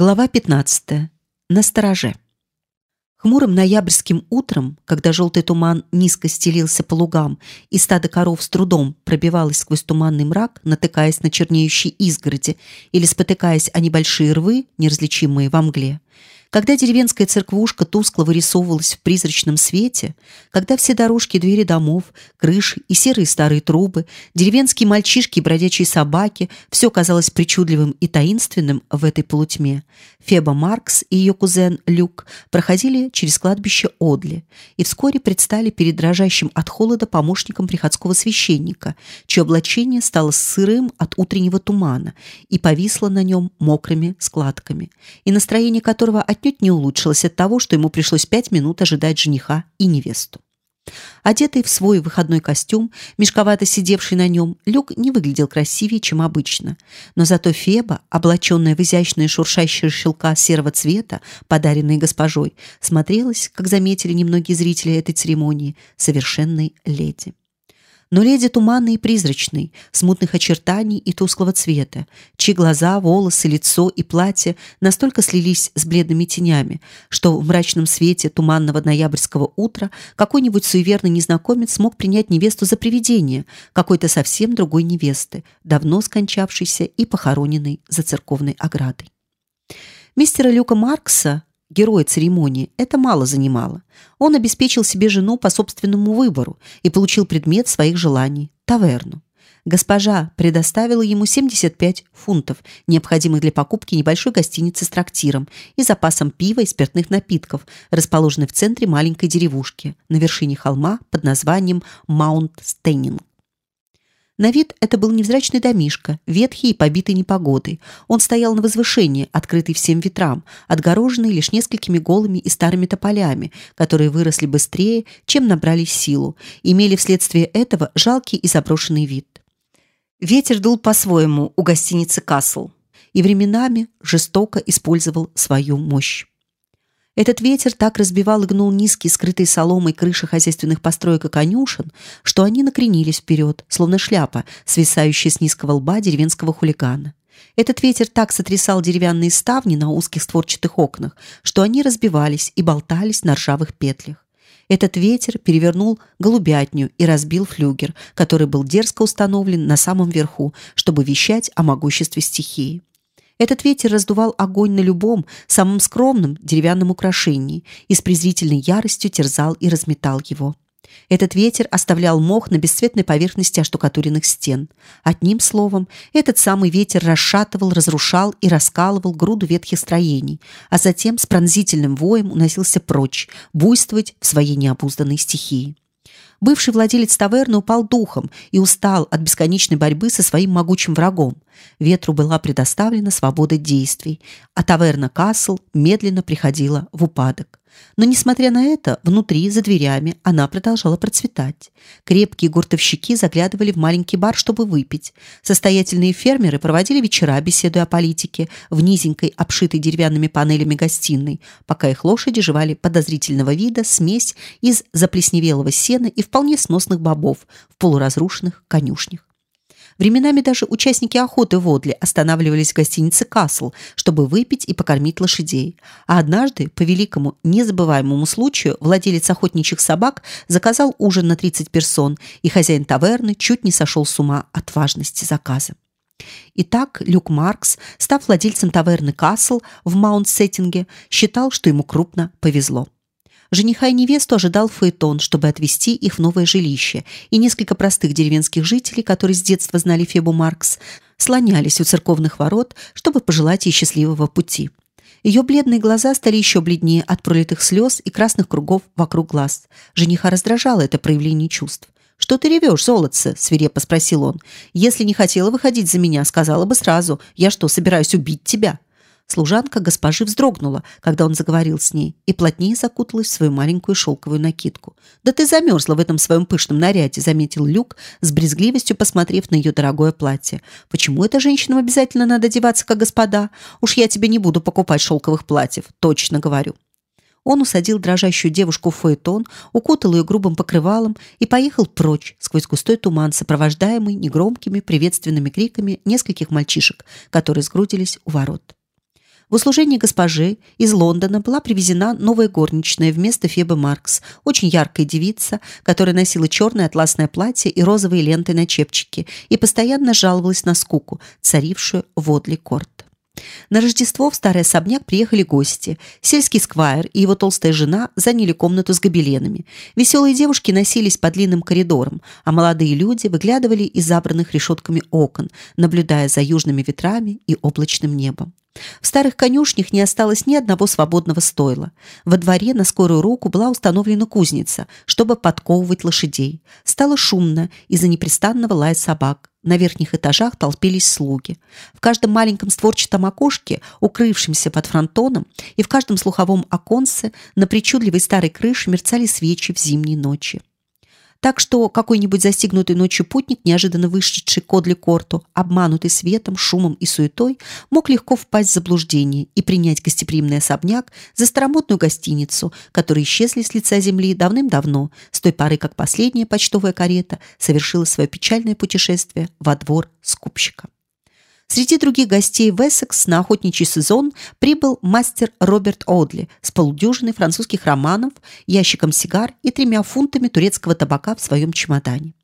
Глава 15. На стороже. Хмурым ноябрьским утром, когда желтый туман низко стелился по лугам и стадо коров с трудом пробивалось сквозь туманный мрак, натыкаясь на чернеющие изгороди или спотыкаясь о небольшие рвы, неразличимые во мгле, когда деревенская церквушка тускло вырисовывалась в призрачном свете, когда все дорожки двери домов, крыши и серые старые трубы, деревенские мальчишки и бродячие собаки, все казалось причудливым и таинственным в этой полутьме, Феба Маркс и ее кузен Люк проходили через кладбище Одли и вскоре предстали перед дрожащим от холода помощником приходского священника, чье облачение стало сырым от утреннего тумана и повисло на нем мокрыми складками, и настроение которого от отнюдь не улучшилось от того, что ему пришлось пять минут ожидать жениха и невесту. Одетый в свой выходной костюм, мешковато сидевший на нем, Люк не выглядел красивее, чем обычно. Но зато Феба, облаченная в изящные шуршащие шелка серого цвета, подаренные госпожой, смотрелась, как заметили немногие зрители этой церемонии, совершенной леди но леди туманной и призрачной, смутных очертаний и тусклого цвета, чьи глаза, волосы, лицо и платье настолько слились с бледными тенями, что в мрачном свете туманного ноябрьского утра какой-нибудь суеверный незнакомец мог принять невесту за привидение какой-то совсем другой невесты, давно скончавшейся и похороненной за церковной оградой. Мистера Люка Маркса героя церемонии, это мало занимало. Он обеспечил себе жену по собственному выбору и получил предмет своих желаний – таверну. Госпожа предоставила ему 75 фунтов, необходимых для покупки небольшой гостиницы с трактиром и запасом пива и спиртных напитков, расположенной в центре маленькой деревушки на вершине холма под названием Маунт Стейнинг. На вид это был невзрачный домишко, ветхий и побитый непогодой. Он стоял на возвышении, открытый всем ветрам, отгороженный лишь несколькими голыми и старыми тополями, которые выросли быстрее, чем набрали силу, имели вследствие этого жалкий и заброшенный вид. Ветер дул по-своему у гостиницы Касл и временами жестоко использовал свою мощь. Этот ветер так разбивал и гнул низкие, скрытые соломой крыши хозяйственных построек и конюшен, что они накренились вперед, словно шляпа, свисающая с низкого лба деревенского хулигана. Этот ветер так сотрясал деревянные ставни на узких створчатых окнах, что они разбивались и болтались на ржавых петлях. Этот ветер перевернул голубятню и разбил флюгер, который был дерзко установлен на самом верху, чтобы вещать о могуществе стихии. Этот ветер раздувал огонь на любом, самом скромном деревянном украшении и с презрительной яростью терзал и разметал его. Этот ветер оставлял мох на бесцветной поверхности оштукатуренных стен. Одним словом, этот самый ветер расшатывал, разрушал и раскалывал груду ветхих строений, а затем с пронзительным воем уносился прочь, буйствовать в своей необузданной стихии. Бывший владелец таверны упал духом и устал от бесконечной борьбы со своим могучим врагом. Ветру была предоставлена свобода действий, а таверна Касл медленно приходила в упадок. Но, несмотря на это, внутри, за дверями, она продолжала процветать. Крепкие гуртовщики заглядывали в маленький бар, чтобы выпить. Состоятельные фермеры проводили вечера, беседуя о политике, в низенькой, обшитой деревянными панелями гостиной, пока их лошади жевали подозрительного вида смесь из заплесневелого сена и вполне сносных бобов в полуразрушенных конюшнях. Временами даже участники охоты в Одле останавливались в гостинице Касл, чтобы выпить и покормить лошадей. А однажды, по великому незабываемому случаю, владелец охотничьих собак заказал ужин на 30 персон, и хозяин таверны чуть не сошел с ума от важности заказа. Итак, Люк Маркс, став владельцем таверны Касл в Маунт-Сеттинге, считал, что ему крупно повезло. Жениха и невесту ожидал фаэтон, чтобы отвезти их в новое жилище, и несколько простых деревенских жителей, которые с детства знали Фебу Маркс, слонялись у церковных ворот, чтобы пожелать ей счастливого пути. Ее бледные глаза стали еще бледнее от пролитых слез и красных кругов вокруг глаз. Жениха раздражало это проявление чувств. «Что ты ревешь, золотце?» – свирепо спросил он. «Если не хотела выходить за меня, сказала бы сразу. Я что, собираюсь убить тебя?» Служанка госпожи вздрогнула, когда он заговорил с ней, и плотнее закуталась в свою маленькую шелковую накидку. «Да ты замерзла в этом своем пышном наряде», — заметил Люк, с брезгливостью посмотрев на ее дорогое платье. «Почему это женщинам обязательно надо одеваться, как господа? Уж я тебе не буду покупать шелковых платьев, точно говорю». Он усадил дрожащую девушку в фаэтон, укутал ее грубым покрывалом и поехал прочь сквозь густой туман, сопровождаемый негромкими приветственными криками нескольких мальчишек, которые сгрудились у ворот. В услужении госпожи из Лондона была привезена новая горничная вместо Фебы Маркс, очень яркая девица, которая носила черное атласное платье и розовые ленты на чепчике и постоянно жаловалась на скуку, царившую в Одли Корт. На Рождество в старый особняк приехали гости. Сельский сквайр и его толстая жена заняли комнату с гобеленами. Веселые девушки носились по длинным коридорам, а молодые люди выглядывали из забранных решетками окон, наблюдая за южными ветрами и облачным небом. В старых конюшнях не осталось ни одного свободного стойла. Во дворе на скорую руку была установлена кузница, чтобы подковывать лошадей. Стало шумно из-за непрестанного лая собак. На верхних этажах толпились слуги. В каждом маленьком створчатом окошке, укрывшемся под фронтоном, и в каждом слуховом оконце на причудливой старой крыше мерцали свечи в зимней ночи. Так что какой-нибудь застигнутый ночью путник, неожиданно вышедший к Одли Корту, обманутый светом, шумом и суетой, мог легко впасть в заблуждение и принять гостеприимный особняк за старомодную гостиницу, которые исчезли с лица земли давным-давно, с той поры, как последняя почтовая карета совершила свое печальное путешествие во двор скупщика. Среди других гостей в Эссекс на охотничий сезон прибыл мастер Роберт Одли с полудюжиной французских романов, ящиком сигар и тремя фунтами турецкого табака в своем чемодане.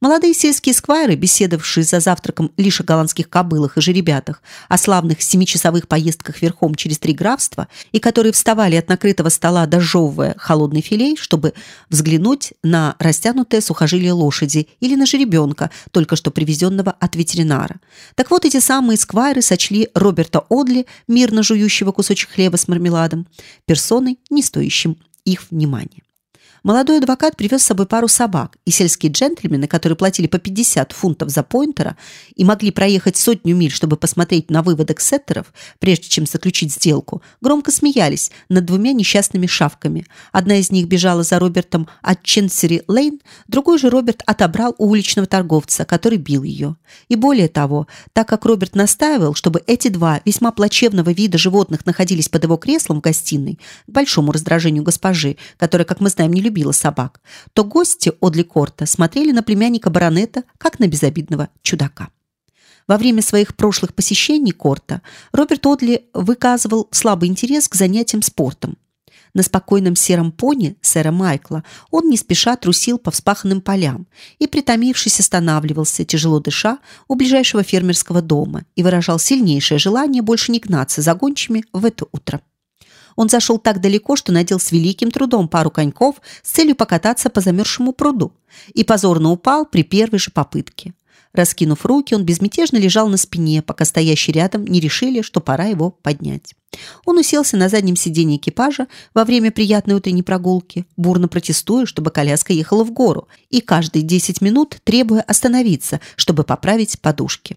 Молодые сельские сквайры, беседовавшие за завтраком лишь о голландских кобылах и жеребятах, о славных семичасовых поездках верхом через три графства, и которые вставали от накрытого стола, дожевывая холодный филей, чтобы взглянуть на растянутое сухожилие лошади или на жеребенка, только что привезенного от ветеринара. Так вот, эти самые сквайры сочли Роберта Одли, мирно жующего кусочек хлеба с мармеладом, персоной, не стоящим их внимания. Молодой адвокат привез с собой пару собак, и сельские джентльмены, которые платили по 50 фунтов за поинтера и могли проехать сотню миль, чтобы посмотреть на выводок сеттеров, прежде чем заключить сделку, громко смеялись над двумя несчастными шавками. Одна из них бежала за Робертом от Ченсери-Лейн, другой же Роберт отобрал у уличного торговца, который бил ее. И более того, так как Роберт настаивал, чтобы эти два весьма плачевного вида животных находились под его креслом в гостиной, к большому раздражению госпожи, которая, как мы знаем, не любила любила собак, то гости Одли Корта смотрели на племянника баронета как на безобидного чудака. Во время своих прошлых посещений Корта Роберт Одли выказывал слабый интерес к занятиям спортом. На спокойном сером пони сэра Майкла он не спеша трусил по вспаханным полям и, притомившись, останавливался, тяжело дыша, у ближайшего фермерского дома и выражал сильнейшее желание больше не гнаться за гончими в это утро. Он зашел так далеко, что надел с великим трудом пару коньков с целью покататься по замерзшему пруду и позорно упал при первой же попытке. Раскинув руки, он безмятежно лежал на спине, пока стоящие рядом не решили, что пора его поднять. Он уселся на заднем сиденье экипажа во время приятной утренней прогулки, бурно протестуя, чтобы коляска ехала в гору, и каждые 10 минут требуя остановиться, чтобы поправить подушки.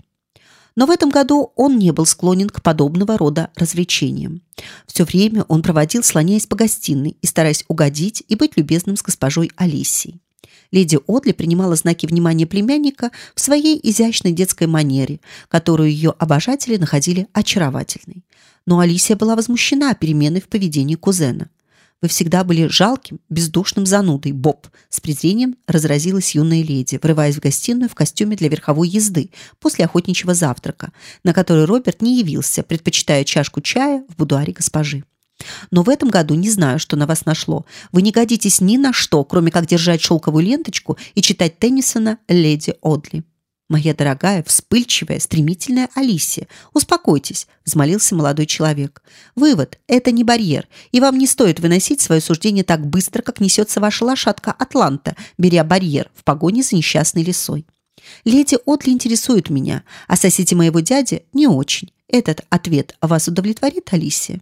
Но в этом году он не был склонен к подобного рода развлечениям. Все время он проводил, слоняясь по гостиной и стараясь угодить и быть любезным с госпожой Алисией. Леди Одли принимала знаки внимания племянника в своей изящной детской манере, которую ее обожатели находили очаровательной. Но Алисия была возмущена переменой в поведении кузена. Вы всегда были жалким, бездушным занудой, Боб, с презрением разразилась юная леди, врываясь в гостиную в костюме для верховой езды после охотничьего завтрака, на который Роберт не явился, предпочитая чашку чая в будуаре госпожи. Но в этом году не знаю, что на вас нашло. Вы не годитесь ни на что, кроме как держать шелковую ленточку и читать Теннисона «Леди Одли». Моя дорогая, вспыльчивая, стремительная Алисия, успокойтесь, взмолился молодой человек. Вывод это не барьер, и вам не стоит выносить свое суждение так быстро, как несется ваша лошадка Атланта, беря барьер в погоне за несчастной лисой. Леди Отли интересует меня, а соседи моего дяди не очень. Этот ответ вас удовлетворит, Алисия?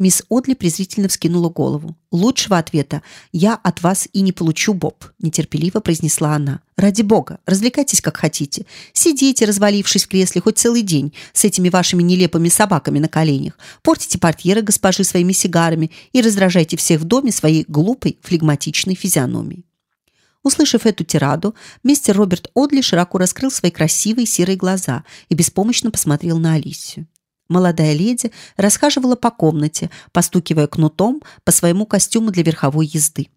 Мисс Одли презрительно вскинула голову. Лучшего ответа я от вас и не получу, Боб, нетерпеливо произнесла она. Ради бога, развлекайтесь как хотите. Сидите, развалившись в кресле хоть целый день с этими вашими нелепыми собаками на коленях. Портите портьеры госпожи своими сигарами и раздражайте всех в доме своей глупой, флегматичной физиономией. Услышав эту тираду, мистер Роберт Одли широко раскрыл свои красивые серые глаза и беспомощно посмотрел на Алисию. Молодая леди расхаживала по комнате, постукивая кнутом по своему костюму для верховой езды.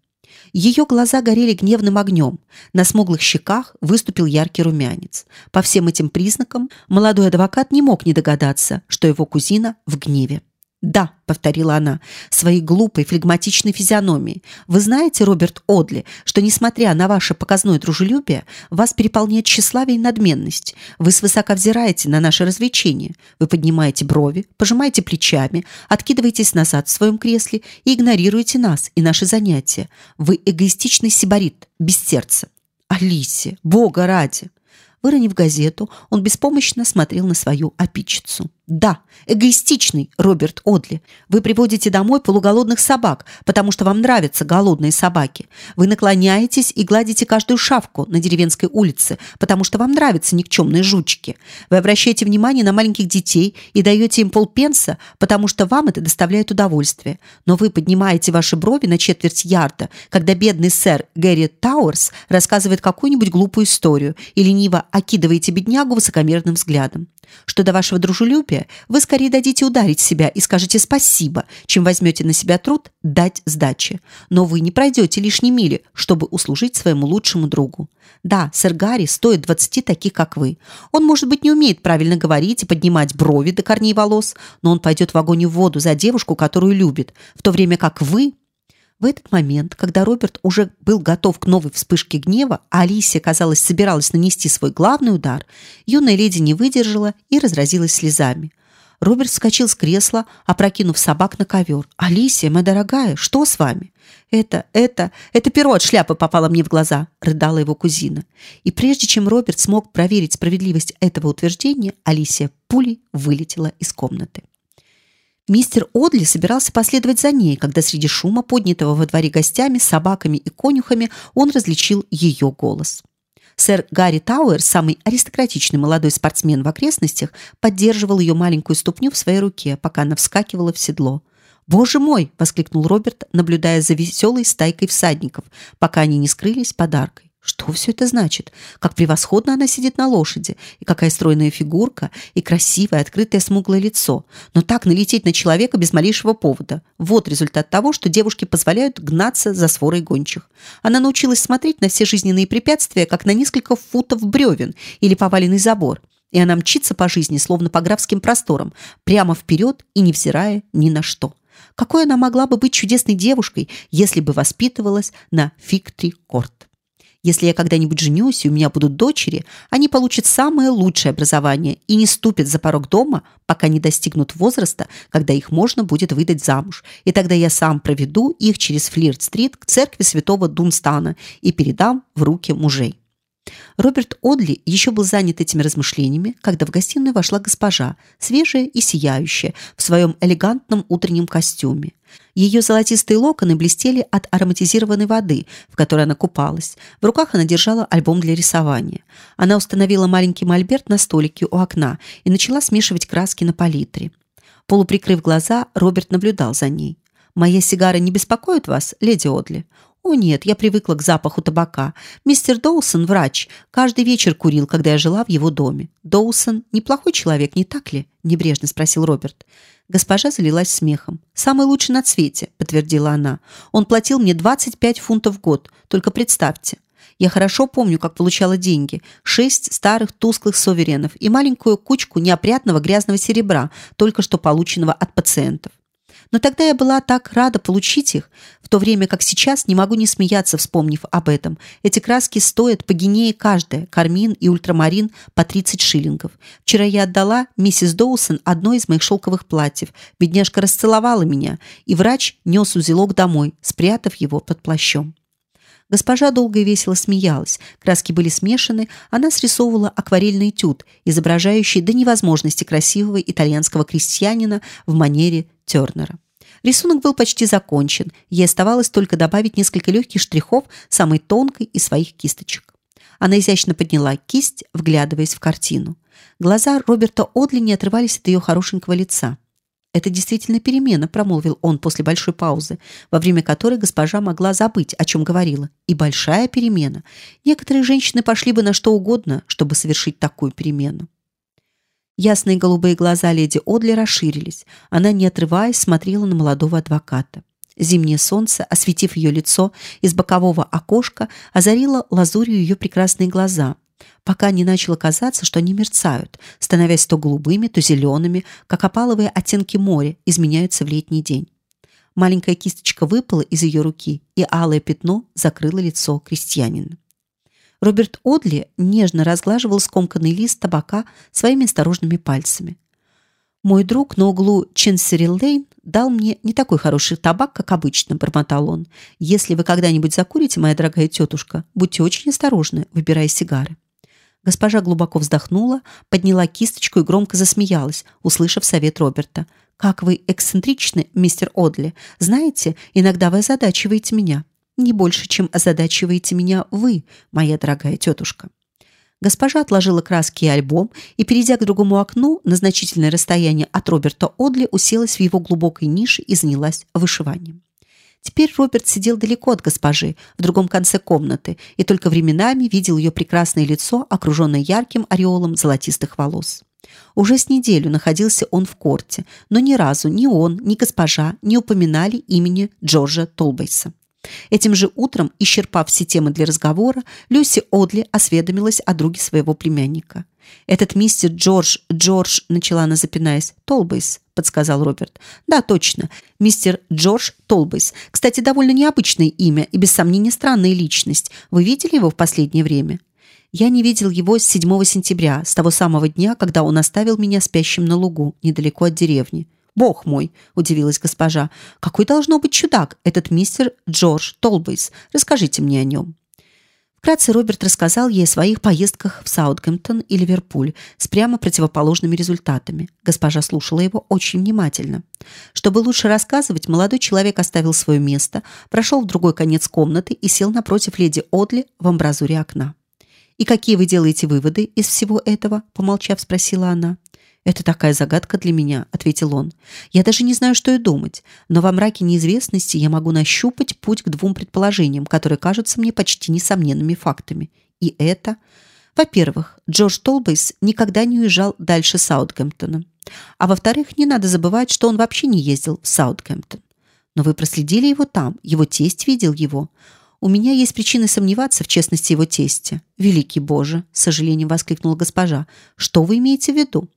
Ее глаза горели гневным огнем. На смуглых щеках выступил яркий румянец. По всем этим признакам молодой адвокат не мог не догадаться, что его кузина в гневе. «Да», — повторила она, своей глупой, флегматичной физиономией. «Вы знаете, Роберт Одли, что, несмотря на ваше показное дружелюбие, вас переполняет тщеславие и надменность. Вы свысока взираете на наши развлечения. Вы поднимаете брови, пожимаете плечами, откидываетесь назад в своем кресле и игнорируете нас и наши занятия. Вы эгоистичный сибарит, без сердца». «Алисия, Бога ради!» Выронив газету, он беспомощно смотрел на свою опичицу. Да, эгоистичный Роберт Одли. Вы приводите домой полуголодных собак, потому что вам нравятся голодные собаки. Вы наклоняетесь и гладите каждую шавку на деревенской улице, потому что вам нравятся никчемные жучки. Вы обращаете внимание на маленьких детей и даете им полпенса, потому что вам это доставляет удовольствие. Но вы поднимаете ваши брови на четверть ярда, когда бедный сэр Гэри Тауэрс рассказывает какую-нибудь глупую историю и лениво окидываете беднягу высокомерным взглядом. Что до вашего дружелюбия, вы скорее дадите ударить себя и скажете спасибо, чем возьмете на себя труд дать сдачи. Но вы не пройдете лишней мили, чтобы услужить своему лучшему другу. Да, сэр Гарри стоит двадцати таких, как вы. Он, может быть, не умеет правильно говорить и поднимать брови до корней волос, но он пойдет в огонь и в воду за девушку, которую любит, в то время как вы в этот момент, когда Роберт уже был готов к новой вспышке гнева, а Алисия, казалось, собиралась нанести свой главный удар, юная леди не выдержала и разразилась слезами. Роберт вскочил с кресла, опрокинув собак на ковер. «Алисия, моя дорогая, что с вами?» «Это, это, это перо от шляпы попало мне в глаза», — рыдала его кузина. И прежде чем Роберт смог проверить справедливость этого утверждения, Алисия пулей вылетела из комнаты. Мистер Одли собирался последовать за ней, когда среди шума, поднятого во дворе гостями, собаками и конюхами, он различил ее голос. Сэр Гарри Тауэр, самый аристократичный молодой спортсмен в окрестностях, поддерживал ее маленькую ступню в своей руке, пока она вскакивала в седло. «Боже мой!» – воскликнул Роберт, наблюдая за веселой стайкой всадников, пока они не скрылись подаркой. Что все это значит? Как превосходно она сидит на лошади, и какая стройная фигурка, и красивое, открытое смуглое лицо. Но так налететь на человека без малейшего повода. Вот результат того, что девушки позволяют гнаться за сворой гончих. Она научилась смотреть на все жизненные препятствия, как на несколько футов бревен или поваленный забор. И она мчится по жизни, словно по графским просторам, прямо вперед и невзирая ни на что. Какой она могла бы быть чудесной девушкой, если бы воспитывалась на Фиктри-Корт? Если я когда-нибудь женюсь и у меня будут дочери, они получат самое лучшее образование и не ступят за порог дома, пока не достигнут возраста, когда их можно будет выдать замуж. И тогда я сам проведу их через Флирт-стрит к церкви святого Дунстана и передам в руки мужей. Роберт Одли еще был занят этими размышлениями, когда в гостиную вошла госпожа, свежая и сияющая, в своем элегантном утреннем костюме. Ее золотистые локоны блестели от ароматизированной воды, в которой она купалась. В руках она держала альбом для рисования. Она установила маленький мольберт на столике у окна и начала смешивать краски на палитре. Полуприкрыв глаза, Роберт наблюдал за ней. «Моя сигара не беспокоит вас, леди Одли?» «О нет, я привыкла к запаху табака. Мистер Доусон, врач, каждый вечер курил, когда я жила в его доме. Доусон неплохой человек, не так ли?» – небрежно спросил Роберт. Госпожа залилась смехом. «Самый лучший на свете», – подтвердила она. «Он платил мне 25 фунтов в год. Только представьте. Я хорошо помню, как получала деньги. Шесть старых тусклых соверенов и маленькую кучку неопрятного грязного серебра, только что полученного от пациентов. Но тогда я была так рада получить их, в то время как сейчас не могу не смеяться, вспомнив об этом. Эти краски стоят по гинее каждая, кармин и ультрамарин по 30 шиллингов. Вчера я отдала миссис Доусон одно из моих шелковых платьев. Бедняжка расцеловала меня, и врач нес узелок домой, спрятав его под плащом. Госпожа долго и весело смеялась. Краски были смешаны, она срисовывала акварельный этюд, изображающий до невозможности красивого итальянского крестьянина в манере Тернера. Рисунок был почти закончен, ей оставалось только добавить несколько легких штрихов самой тонкой из своих кисточек. Она изящно подняла кисть, вглядываясь в картину. Глаза Роберта Одли не отрывались от ее хорошенького лица. Это действительно перемена, промолвил он после большой паузы, во время которой госпожа могла забыть, о чем говорила. И большая перемена. Некоторые женщины пошли бы на что угодно, чтобы совершить такую перемену. Ясные голубые глаза леди Одли расширились. Она, не отрываясь, смотрела на молодого адвоката. Зимнее солнце, осветив ее лицо из бокового окошка, озарило лазурью ее прекрасные глаза, пока не начало казаться, что они мерцают, становясь то голубыми, то зелеными, как опаловые оттенки моря изменяются в летний день. Маленькая кисточка выпала из ее руки, и алое пятно закрыло лицо крестьянина. Роберт Одли нежно разглаживал скомканный лист табака своими осторожными пальцами. Мой друг на углу Ченсери-Лейн дал мне не такой хороший табак, как обычно, бормотал он. Если вы когда-нибудь закурите, моя дорогая тетушка, будьте очень осторожны, выбирая сигары. Госпожа глубоко вздохнула, подняла кисточку и громко засмеялась, услышав совет Роберта. Как вы эксцентричны, мистер Одли. Знаете, иногда вы озадачиваете меня не больше, чем озадачиваете меня вы, моя дорогая тетушка. Госпожа отложила краски и альбом и, перейдя к другому окну на значительное расстояние от Роберта Одли, уселась в его глубокой нише и занялась вышиванием. Теперь Роберт сидел далеко от госпожи, в другом конце комнаты, и только временами видел ее прекрасное лицо, окруженное ярким ореолом золотистых волос. Уже с неделю находился он в корте, но ни разу ни он, ни госпожа не упоминали имени Джорджа Толбейса. Этим же утром, исчерпав все темы для разговора, Люси Одли осведомилась о друге своего племянника. Этот мистер Джордж, Джордж, начала она запинаясь. Толбейс, подсказал Роберт. Да, точно, мистер Джордж Толбейс. Кстати, довольно необычное имя и без сомнения странная личность. Вы видели его в последнее время? Я не видел его с 7 сентября, с того самого дня, когда он оставил меня спящим на лугу недалеко от деревни. Бог мой, удивилась госпожа. Какой должно быть чудак этот мистер Джордж Толбейс? Расскажите мне о нем. Вкратце Роберт рассказал ей о своих поездках в Саутгемптон и Ливерпуль с прямо противоположными результатами. Госпожа слушала его очень внимательно. Чтобы лучше рассказывать, молодой человек оставил свое место, прошел в другой конец комнаты и сел напротив леди Одли в амбразуре окна. И какие вы делаете выводы из всего этого? помолчав, спросила она. Это такая загадка для меня, ответил он. Я даже не знаю, что и думать, но во мраке неизвестности я могу нащупать путь к двум предположениям, которые кажутся мне почти несомненными фактами. И это, во-первых, Джордж Толбейс никогда не уезжал дальше Саутгемптона, а во-вторых, не надо забывать, что он вообще не ездил в Саутгемптон. Но вы проследили его там, его тесть видел его. У меня есть причины сомневаться в честности его тестя. Великий Боже, с сожалением воскликнула госпожа. Что вы имеете в виду?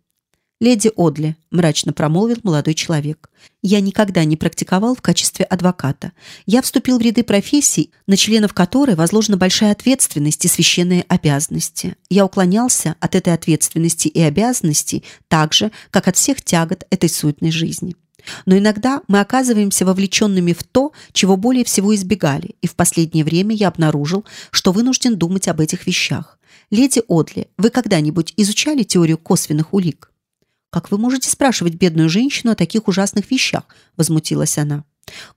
Леди Одли, мрачно промолвил молодой человек. Я никогда не практиковал в качестве адвоката. Я вступил в ряды профессий, на членов которой возложена большая ответственность и священные обязанности. Я уклонялся от этой ответственности и обязанностей так же, как от всех тягот этой суетной жизни. Но иногда мы оказываемся вовлеченными в то, чего более всего избегали, и в последнее время я обнаружил, что вынужден думать об этих вещах. Леди Одли, вы когда-нибудь изучали теорию косвенных улик? Как вы можете спрашивать бедную женщину о таких ужасных вещах? возмутилась она.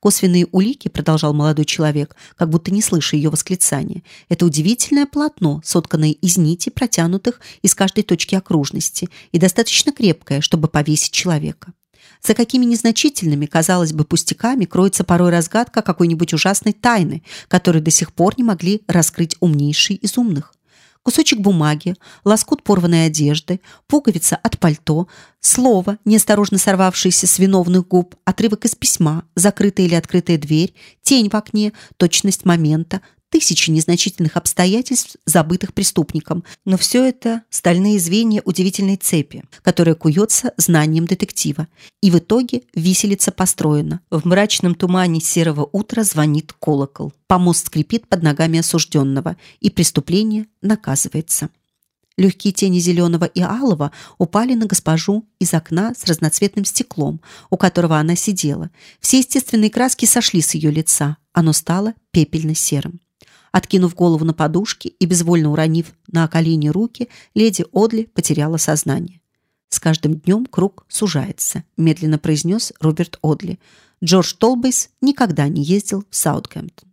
Косвенные улики, продолжал молодой человек, как будто не слыша ее восклицания. Это удивительное полотно, сотканное из нитей, протянутых из каждой точки окружности, и достаточно крепкое, чтобы повесить человека. За какими незначительными, казалось бы, пустяками кроется порой разгадка какой-нибудь ужасной тайны, которую до сих пор не могли раскрыть умнейшие из умных кусочек бумаги, лоскут порванной одежды, пуговица от пальто, слово, неосторожно сорвавшееся с виновных губ, отрывок из письма, закрытая или открытая дверь, тень в окне, точность момента, тысячи незначительных обстоятельств, забытых преступником, но все это стальные звенья удивительной цепи, которая куется знанием детектива, и в итоге виселица построена. В мрачном тумане серого утра звонит колокол. Помост скрипит под ногами осужденного, и преступление наказывается. Легкие тени зеленого и алого упали на госпожу из окна с разноцветным стеклом, у которого она сидела. Все естественные краски сошли с ее лица. Оно стало пепельно-серым. Откинув голову на подушки и безвольно уронив на колени руки, леди Одли потеряла сознание. С каждым днем круг сужается, медленно произнес Роберт Одли. Джордж Толбейс никогда не ездил в Саутгемптон.